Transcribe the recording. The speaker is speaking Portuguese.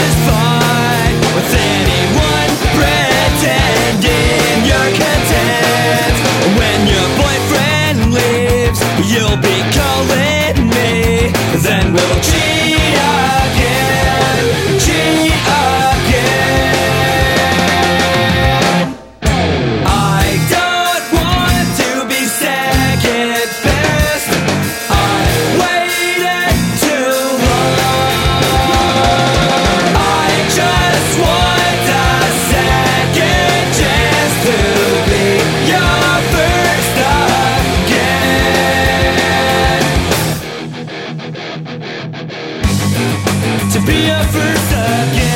is the be a first again.